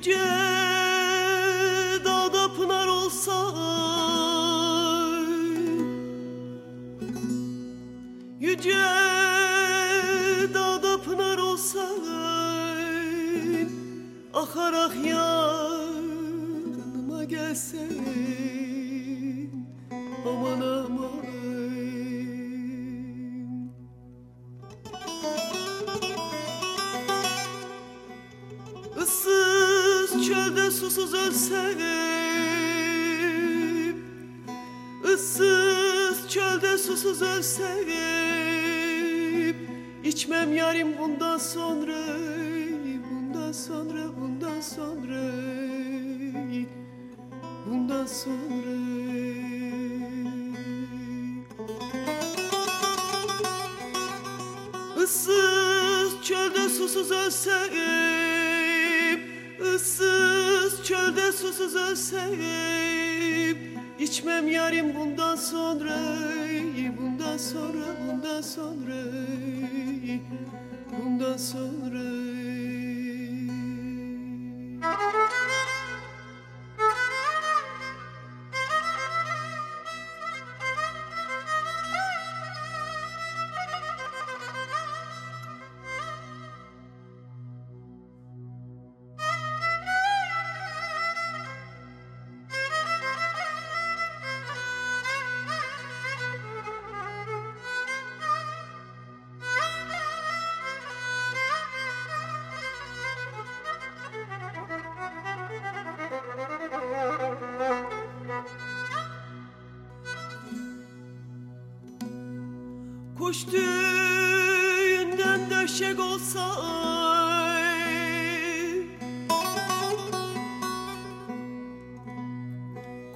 Yüce dağda pınar olsa Yüce dağda pınar olsa Akarak yanıma gelsin Aman aman susuz ölsem Issız çölde susuz ölsem İçmem yarim bundan sonra Bundan sonra, bundan sonra Bundan sonra. Issız çölde susuz ölsem ölsem İçmem yarim bundan sonra Bundan sonra, bundan sonra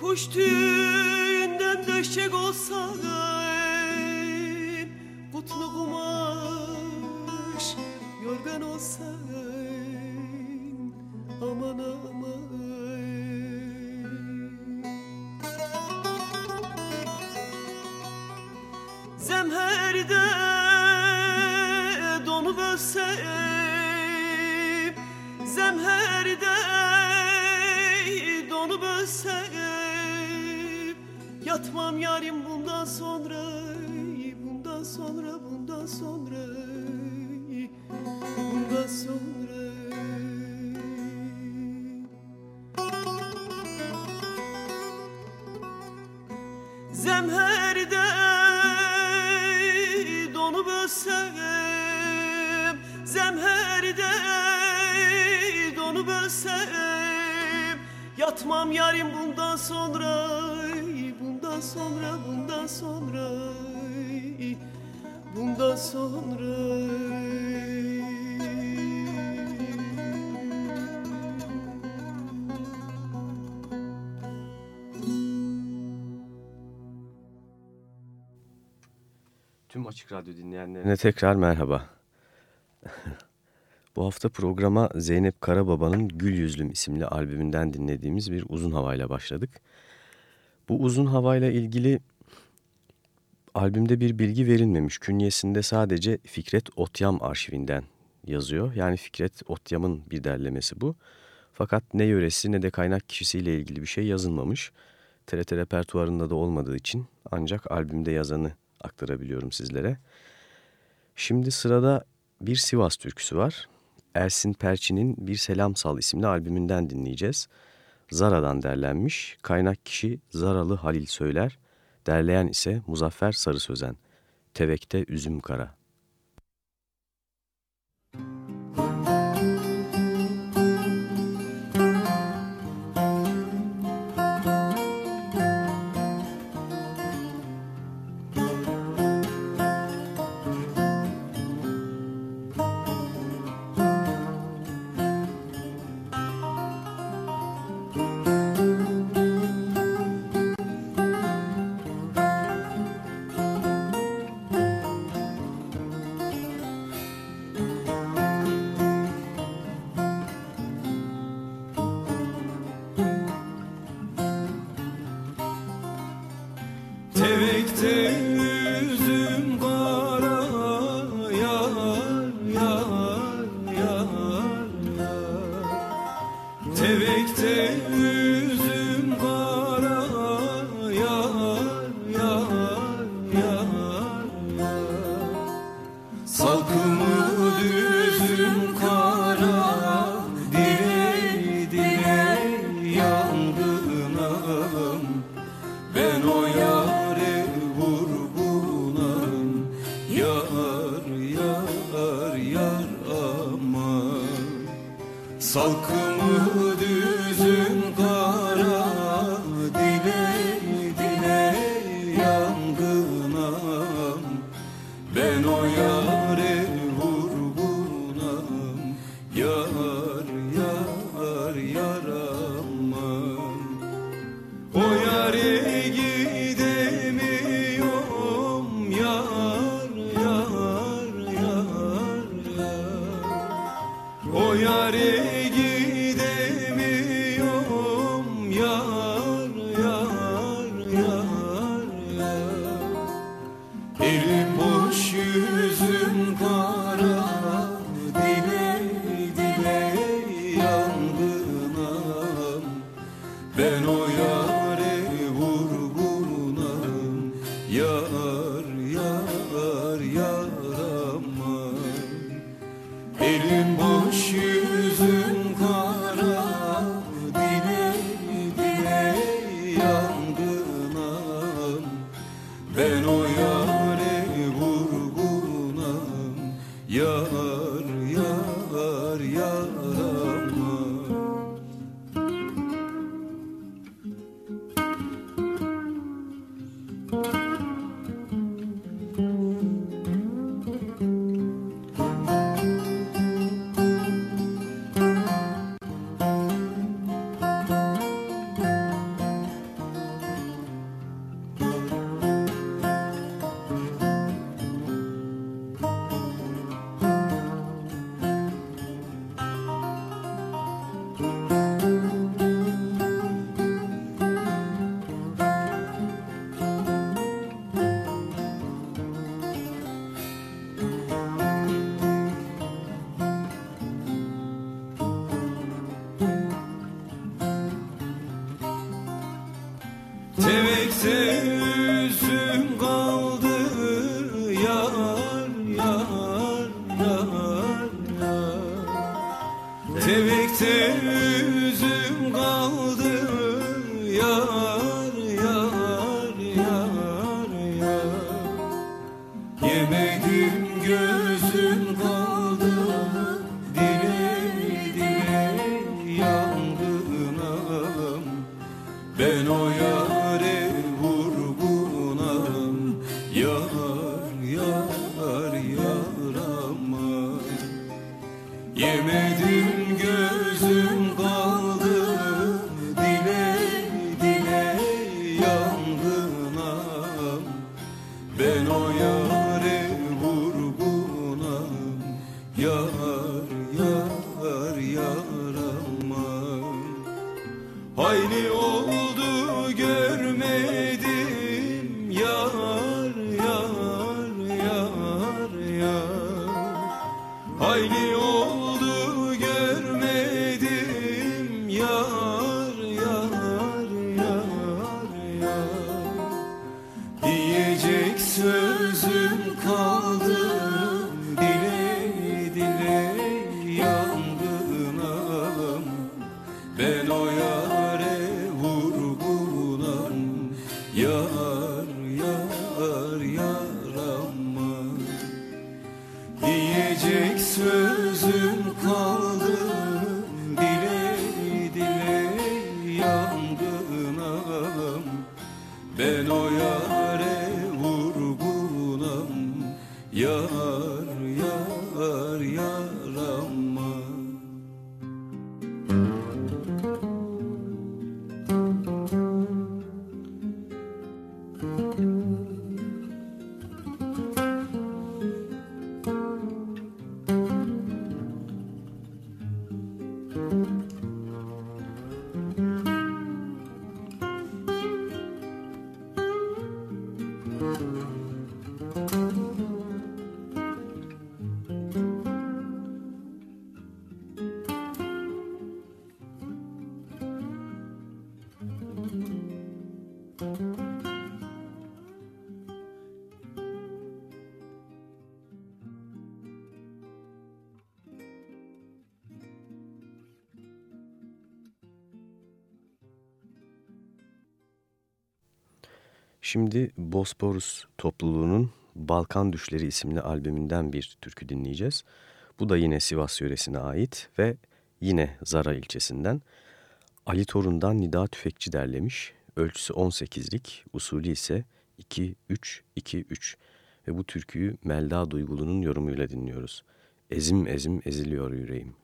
Kuş tüyünden döşek olsa Kutlu kumaş yorgan olsa yarim bundan sonra Bundan sonra, bundan sonra Bundan sonra Tüm Açık Radyo dinleyenlerine tekrar merhaba. Hafta programa Zeynep Karababa'nın Gül Yüzlüm isimli albümünden dinlediğimiz bir uzun havayla başladık. Bu uzun havayla ilgili albümde bir bilgi verilmemiş. Künyesinde sadece Fikret Otyam arşivinden yazıyor. Yani Fikret Otyam'ın bir derlemesi bu. Fakat ne yöresi ne de kaynak kişisiyle ilgili bir şey yazılmamış. TRT repertuarında da olmadığı için ancak albümde yazanı aktarabiliyorum sizlere. Şimdi sırada bir Sivas türküsü var. Ersin Perçin'in Bir Selam Sal isimli albümünden dinleyeceğiz. Zara'dan derlenmiş. Kaynak kişi Zaralı Halil Söyler. Derleyen ise Muzaffer Sarı Sözen. Tevekte Üzüm Kara. Halkım Şimdi Bosporus topluluğunun Balkan Düşleri isimli albümünden bir türkü dinleyeceğiz. Bu da yine Sivas yöresine ait ve yine Zara ilçesinden. Ali Torun'dan Nida Tüfekçi derlemiş. Ölçüsü 18'lik, usulü ise 2-3-2-3 ve bu türküyü Melda Duygulu'nun yorumuyla dinliyoruz. Ezim ezim eziliyor yüreğim.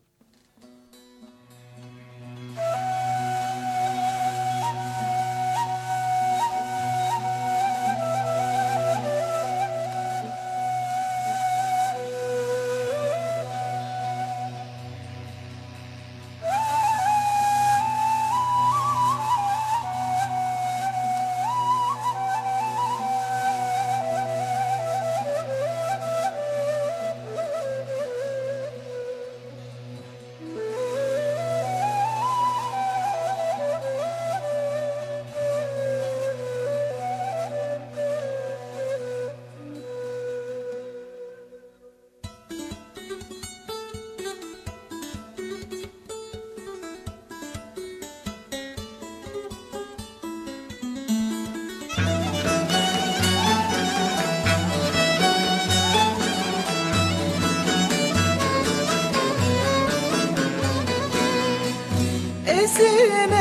sesine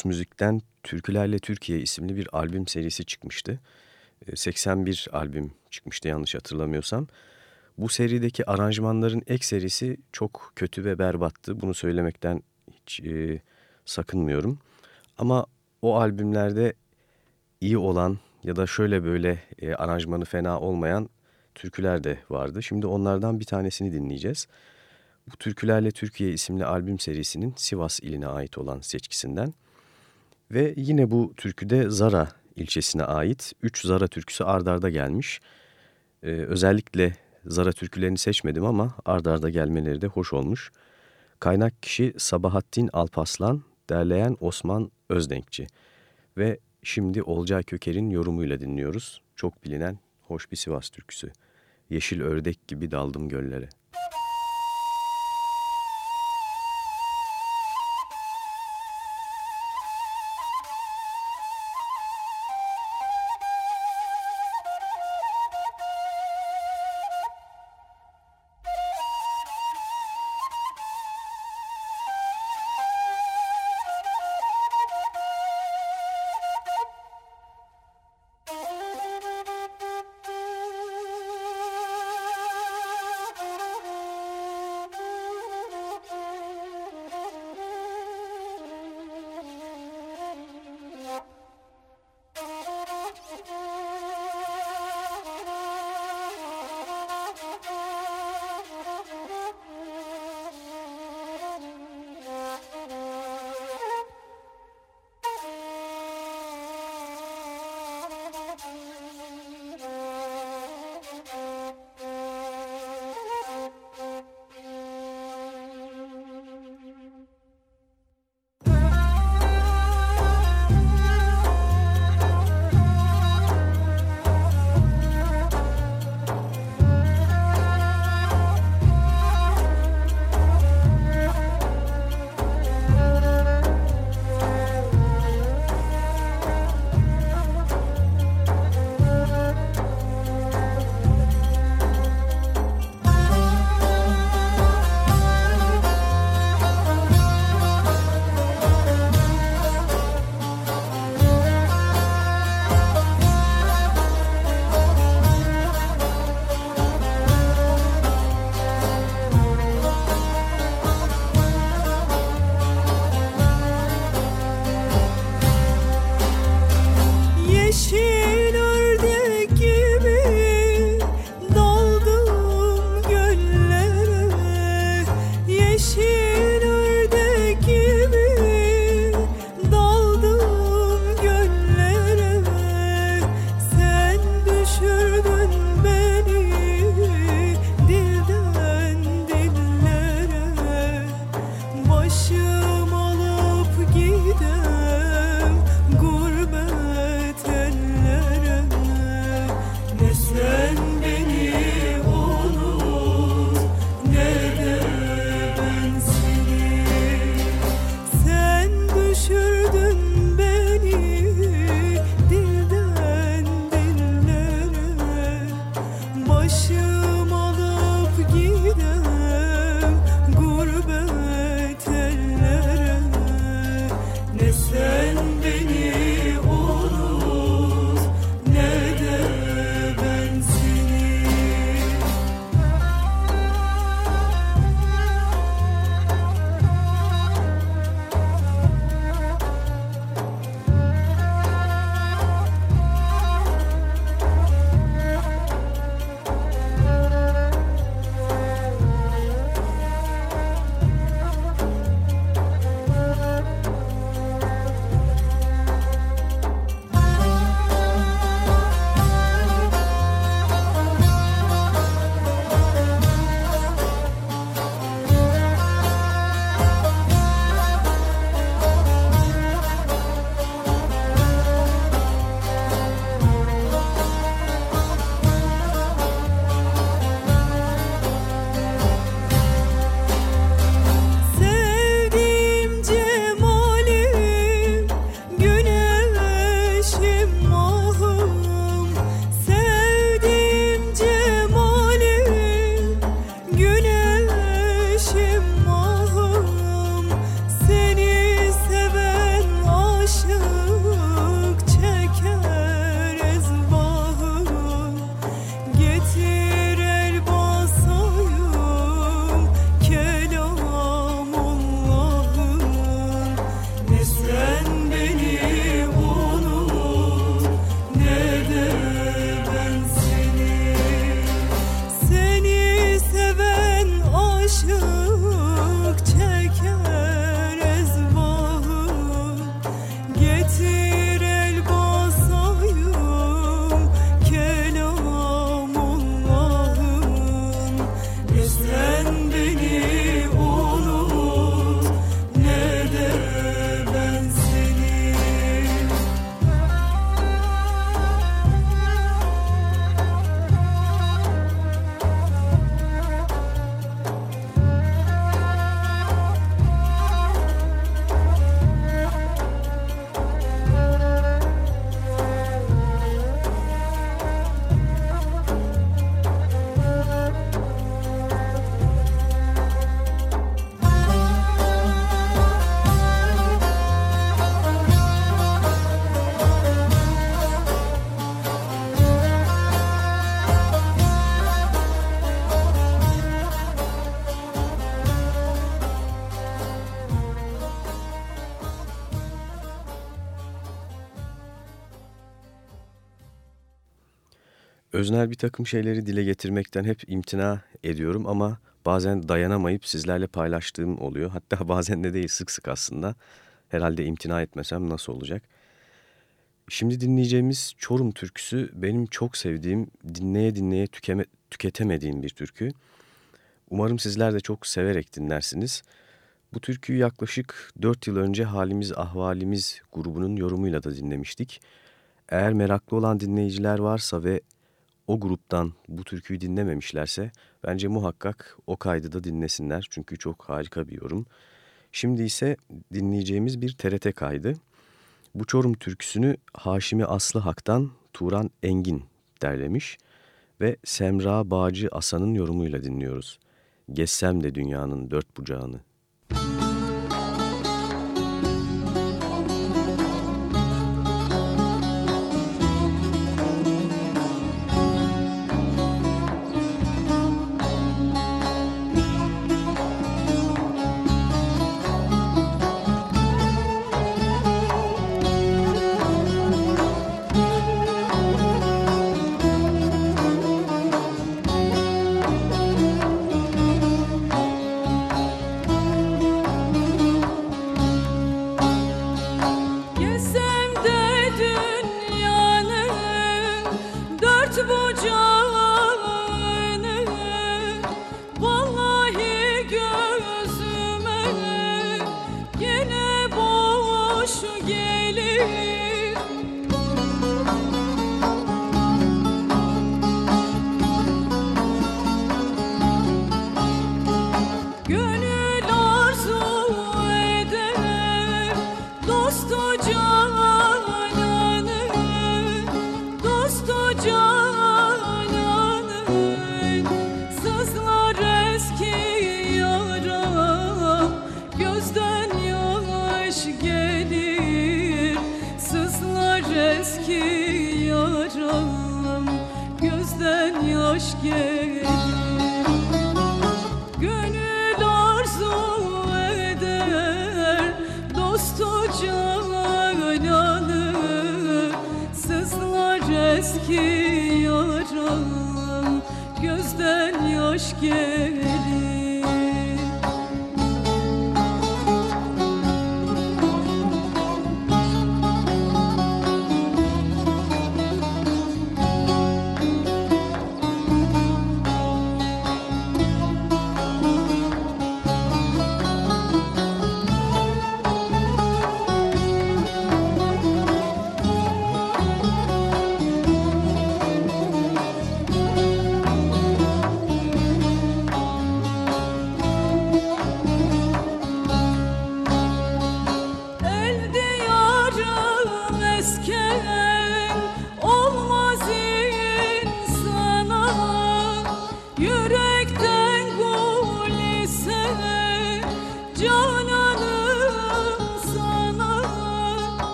Ulus Müzik'ten Türkülerle Türkiye isimli bir albüm serisi çıkmıştı. 81 ee, albüm çıkmıştı yanlış hatırlamıyorsam. Bu serideki aranjmanların ek serisi çok kötü ve berbattı. Bunu söylemekten hiç e, sakınmıyorum. Ama o albümlerde iyi olan ya da şöyle böyle e, aranjmanı fena olmayan türküler de vardı. Şimdi onlardan bir tanesini dinleyeceğiz. Bu Türkülerle Türkiye isimli albüm serisinin Sivas iline ait olan seçkisinden. Ve yine bu türküde Zara ilçesine ait 3 Zara türküsü ardarda gelmiş. Ee, özellikle Zara türkülerini seçmedim ama ardarda gelmeleri de hoş olmuş. Kaynak kişi Sabahattin Alpaslan, derleyen Osman Özdenkçi. Ve şimdi Olcay Köker'in yorumuyla dinliyoruz. Çok bilinen hoş bir Sivas türküsü. Yeşil ördek gibi daldım göllere. Öznel bir takım şeyleri dile getirmekten hep imtina ediyorum ama bazen dayanamayıp sizlerle paylaştığım oluyor. Hatta bazen de değil sık sık aslında. Herhalde imtina etmesem nasıl olacak? Şimdi dinleyeceğimiz Çorum türküsü benim çok sevdiğim, dinleye dinleye tükeme, tüketemediğim bir türkü. Umarım sizler de çok severek dinlersiniz. Bu türküyü yaklaşık 4 yıl önce Halimiz Ahvalimiz grubunun yorumuyla da dinlemiştik. Eğer meraklı olan dinleyiciler varsa ve o gruptan bu türküyü dinlememişlerse bence muhakkak o kaydı da dinlesinler. Çünkü çok harika bir yorum. Şimdi ise dinleyeceğimiz bir TRT kaydı. Bu Çorum türküsünü Haşimi Aslı Hak'tan Turan Engin derlemiş ve Semra Bağcı Asan'ın yorumuyla dinliyoruz. Gezsem de dünyanın dört bucağını.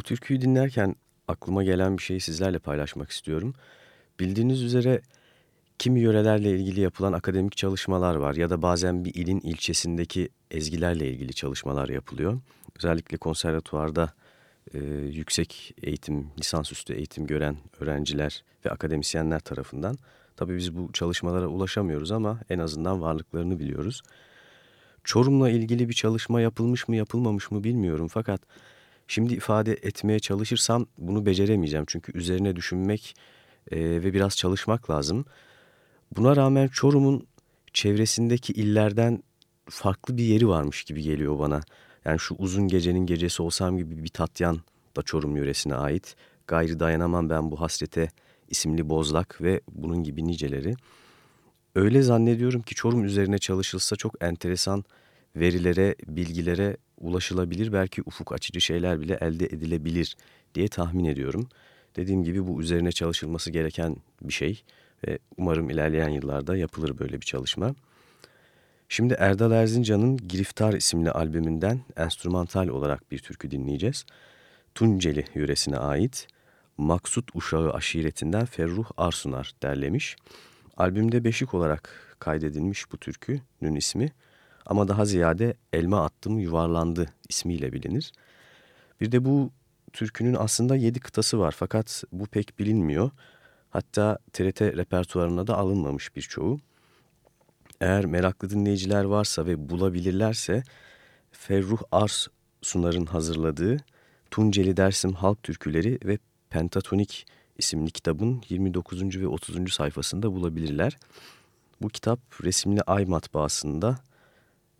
Türküyü dinlerken aklıma gelen bir şeyi sizlerle paylaşmak istiyorum. Bildiğiniz üzere kimi yörelerle ilgili yapılan akademik çalışmalar var ya da bazen bir ilin ilçesindeki ezgilerle ilgili çalışmalar yapılıyor. Özellikle konservatuvarda e, yüksek eğitim, lisansüstü eğitim gören öğrenciler ve akademisyenler tarafından. Tabii biz bu çalışmalara ulaşamıyoruz ama en azından varlıklarını biliyoruz. Çorum'la ilgili bir çalışma yapılmış mı yapılmamış mı bilmiyorum fakat Şimdi ifade etmeye çalışırsam bunu beceremeyeceğim. Çünkü üzerine düşünmek e, ve biraz çalışmak lazım. Buna rağmen Çorum'un çevresindeki illerden farklı bir yeri varmış gibi geliyor bana. Yani şu uzun gecenin gecesi olsam gibi bir Tatyan da Çorum yöresine ait. Gayrı dayanamam ben bu hasrete isimli Bozlak ve bunun gibi niceleri. Öyle zannediyorum ki Çorum üzerine çalışılsa çok enteresan verilere, bilgilere ulaşılabilir, belki ufuk açıcı şeyler bile elde edilebilir diye tahmin ediyorum. Dediğim gibi bu üzerine çalışılması gereken bir şey ve umarım ilerleyen yıllarda yapılır böyle bir çalışma. Şimdi Erdal Erzincan'ın Giriftar isimli albümünden enstrümantal olarak bir türkü dinleyeceğiz. Tunceli yöresine ait Maksut Uşağı aşiretinden Ferruh Arsunar derlemiş. Albümde beşik olarak kaydedilmiş bu türkünün ismi ama daha ziyade Elma Attım Yuvarlandı ismiyle bilinir. Bir de bu türkünün aslında yedi kıtası var fakat bu pek bilinmiyor. Hatta TRT repertuarına da alınmamış birçoğu. Eğer meraklı dinleyiciler varsa ve bulabilirlerse Ferruh Ars Sunar'ın hazırladığı Tunceli Dersim Halk Türküleri ve Pentatonik isimli kitabın 29. ve 30. sayfasında bulabilirler. Bu kitap resimli Ay matbaasında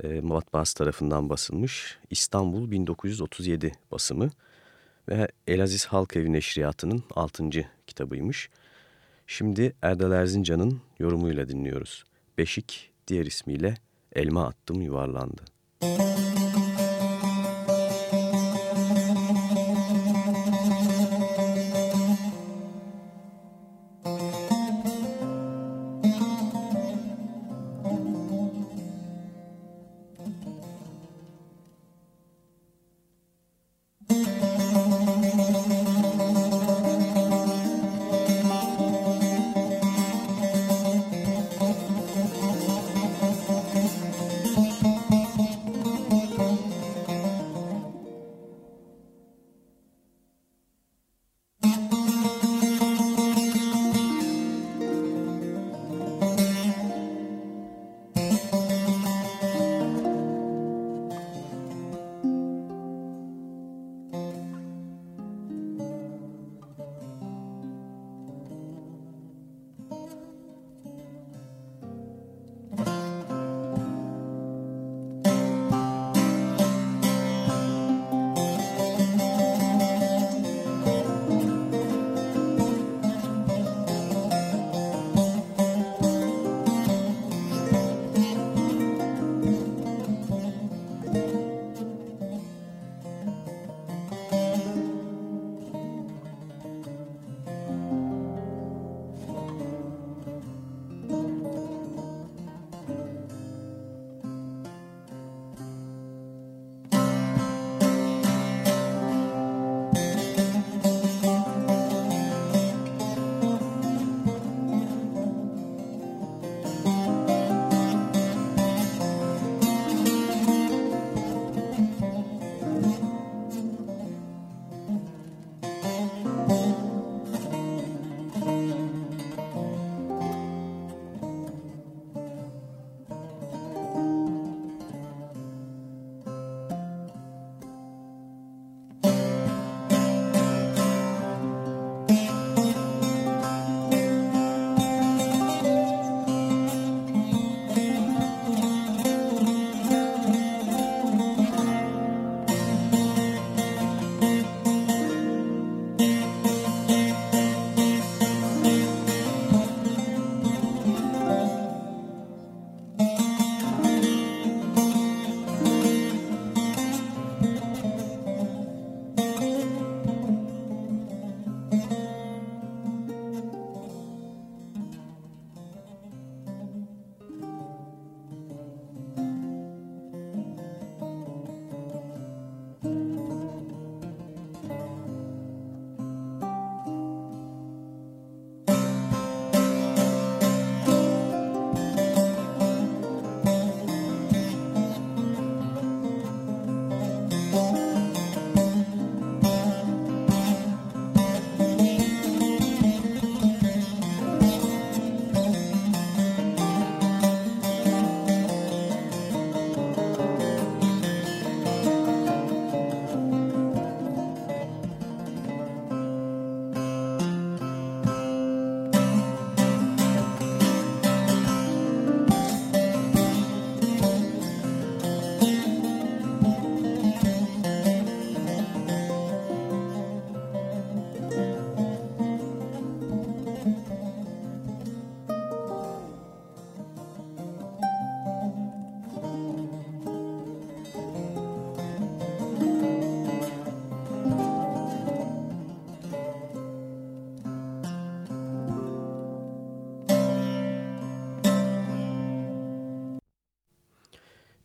e, matbaası tarafından basılmış İstanbul 1937 basımı ve Elaziz Halk Evi Neşriyatı'nın 6. kitabıymış. Şimdi Erdal Erzincan'ın yorumuyla dinliyoruz. Beşik diğer ismiyle Elma Attım Yuvarlandı. Müzik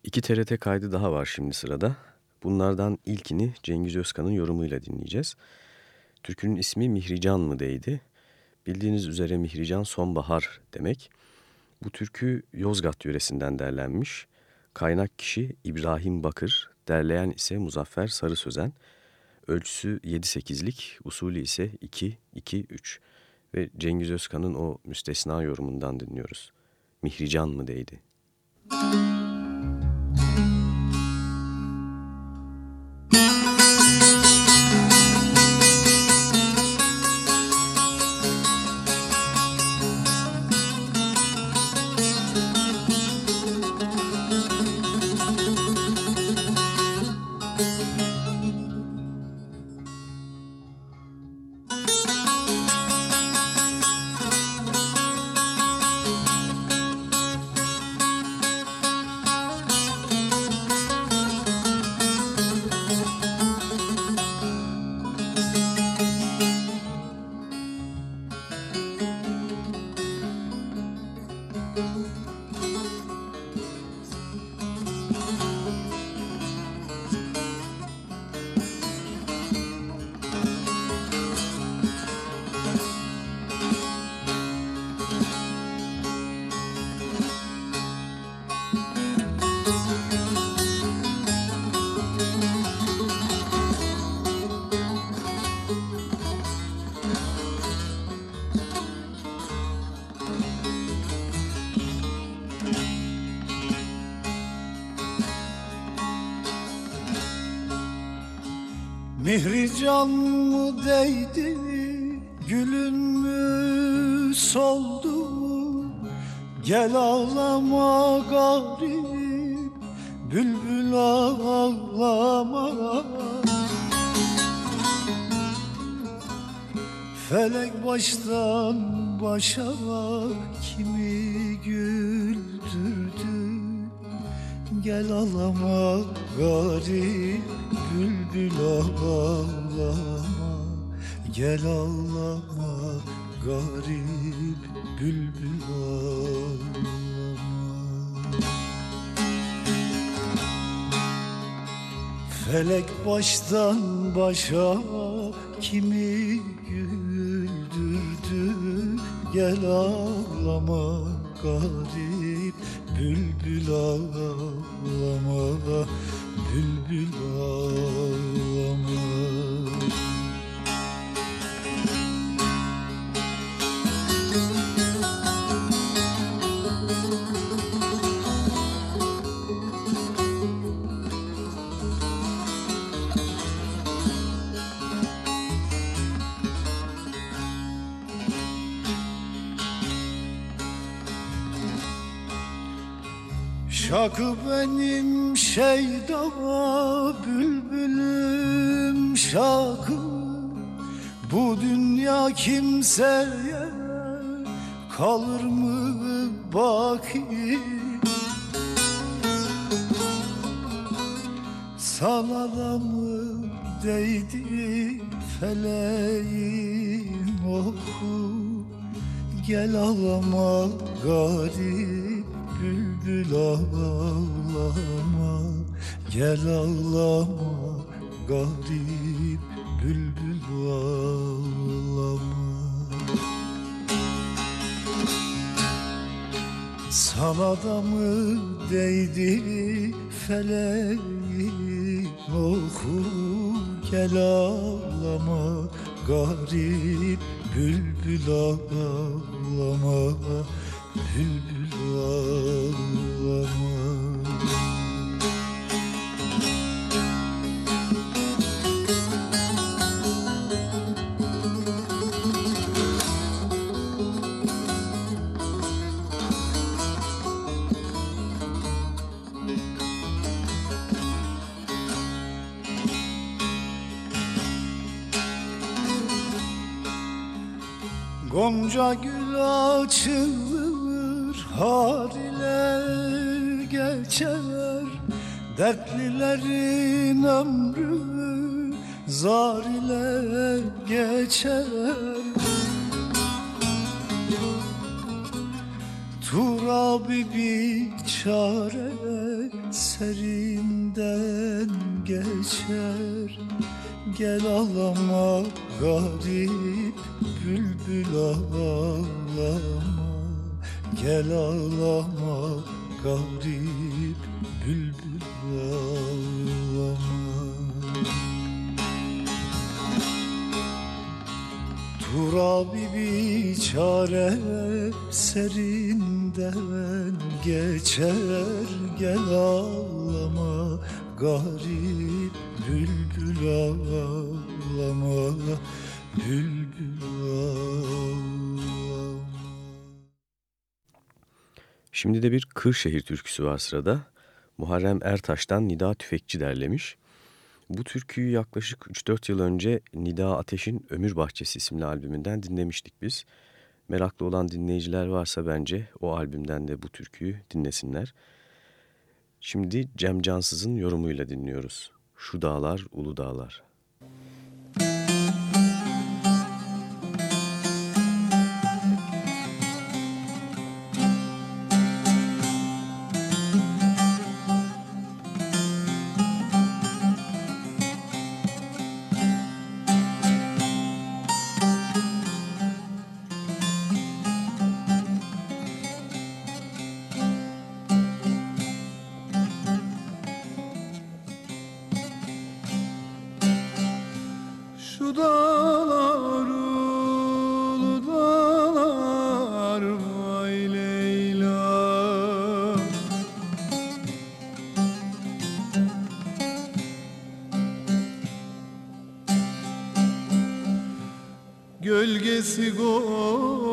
İki TRT kaydı daha var şimdi sırada. Bunlardan ilkini Cengiz Özkan'ın yorumuyla dinleyeceğiz. Türkünün ismi Mihrican mı değdi? Bildiğiniz üzere Mihrican sonbahar demek. Bu türkü Yozgat yöresinden derlenmiş. Kaynak kişi İbrahim Bakır, derleyen ise Muzaffer Sarı Sözen. Ölçüsü 7-8'lik, usulü ise 2-2-3 ve Cengiz Özkan'ın o müstesna yorumundan dinliyoruz. Mihrican mı değdi? Müzik soldu? Gel ağlama garip, bülbül ağlama. Felek baştan başa kimi güldürdü? Gel ağlama garip bülbül ağlama. Gel ağlama garip bülbül ağlama Felek baştan başa kimi güldürdü Gel ağlama garip bülbül ağlama bülbül ağlama Şakı benim şeyda bülbülüm şakı. Bu dünya kimseye kalır mı baki? Sana da mı değdi feleğin oku? Gel ağlama garip bülbül ağlama Gel ağlama garip bülbül ağlama. Sana da mı değdi feleğin oku Gel ağlama garip bülbül ağlama. Bülbül Gonca gül açılır har ile geçer Dertlilerin ömrü zar ile geçer. Turabi bir çare serinden geçer. Gel ağlama garip bülbül ağlama Gel ağlama garip bülbül ağlama. Turabi bir çare serinden geçer. Gel ağlama garip bülbül ağlama Bülbül ağlama Şimdi de bir Kırşehir türküsü var sırada. Muharrem Ertaş'tan Nida Tüfekçi derlemiş. Bu türküyü yaklaşık 3-4 yıl önce Nida Ateş'in Ömür Bahçesi isimli albümünden dinlemiştik biz. Meraklı olan dinleyiciler varsa bence o albümden de bu türküyü dinlesinler. Şimdi Cem Cansız'ın yorumuyla dinliyoruz. Şu dağlar, ulu dağlar. Gölgesi koyu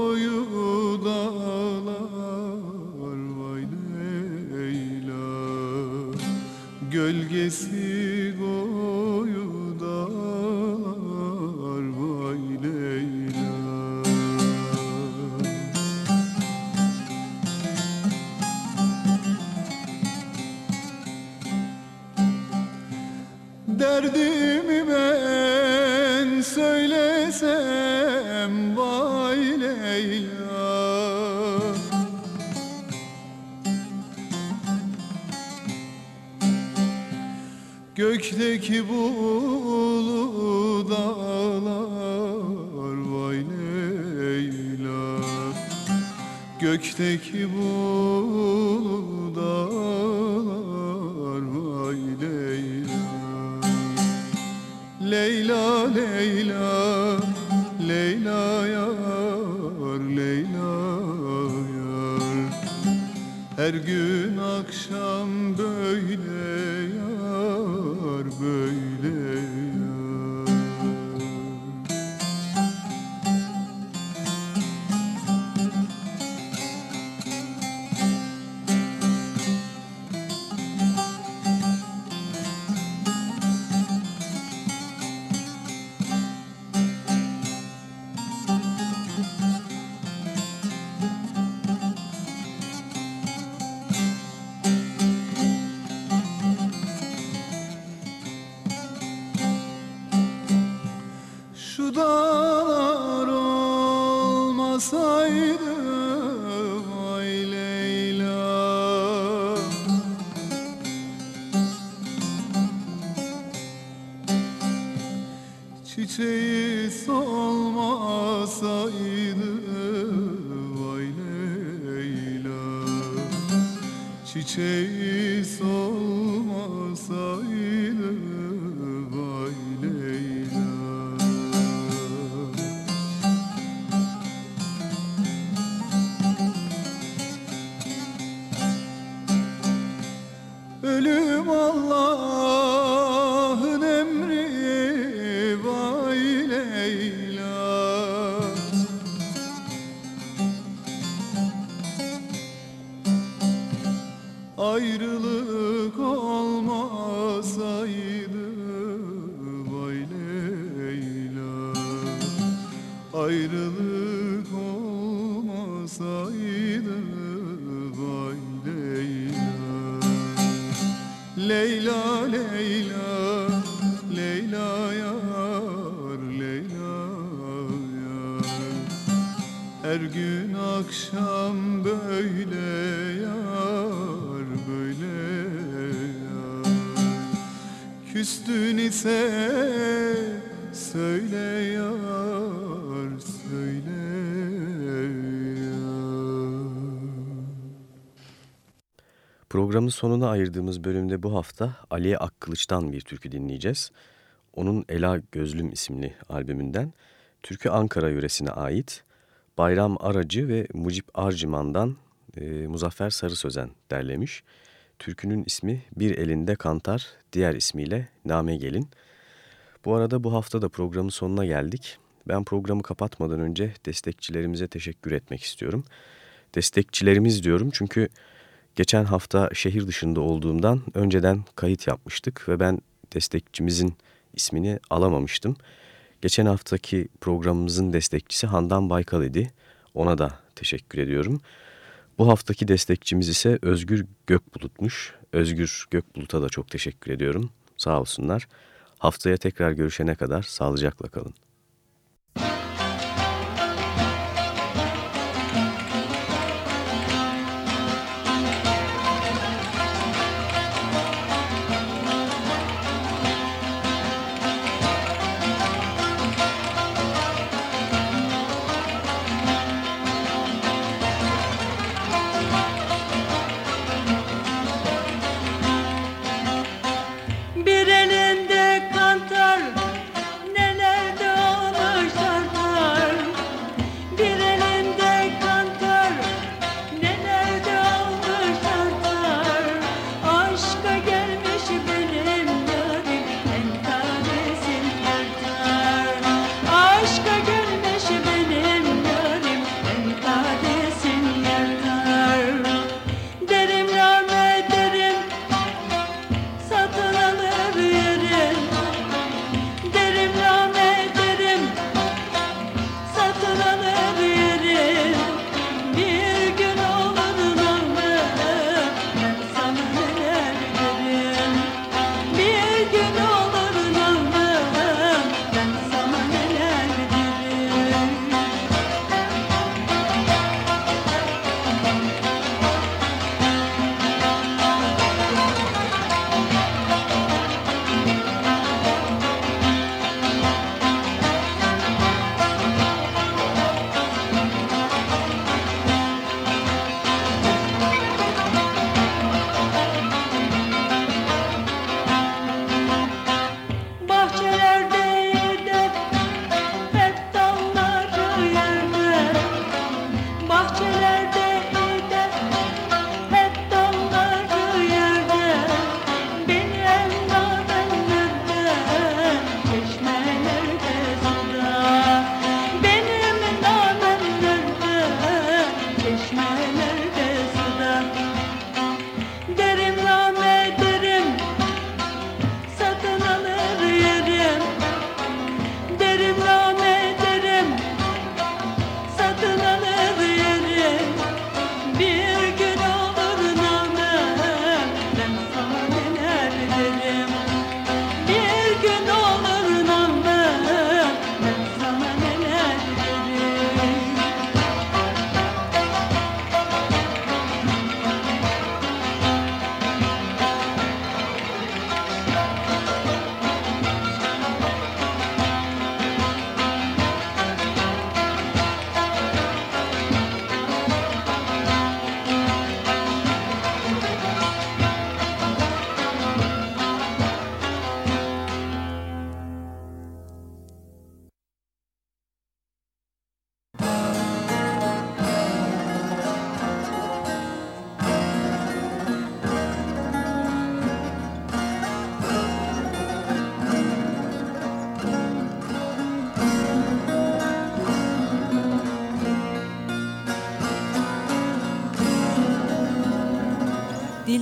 Çiçeği solmasaydı vay Leyla. Çiçeği Küstün ise söyle yar söyle Programın sonuna ayırdığımız bölümde bu hafta Aliye Akkılıç'tan bir türkü dinleyeceğiz. Onun Ela Gözlüm isimli albümünden türkü Ankara yöresine ait Bayram Aracı ve Mucip Arciman'dan e, Muzaffer Sarı Sözen derlemiş. Türkünün ismi Bir Elinde Kantar, diğer ismiyle Name Gelin. Bu arada bu hafta da programın sonuna geldik. Ben programı kapatmadan önce destekçilerimize teşekkür etmek istiyorum. Destekçilerimiz diyorum çünkü geçen hafta şehir dışında olduğumdan önceden kayıt yapmıştık ve ben destekçimizin ismini alamamıştım. Geçen haftaki programımızın destekçisi Handan Baykal idi. Ona da teşekkür ediyorum. Bu haftaki destekçimiz ise Özgür Gökbulut'muş. Özgür Gökbulut'a da çok teşekkür ediyorum. Sağ olsunlar. Haftaya tekrar görüşene kadar sağlıcakla kalın.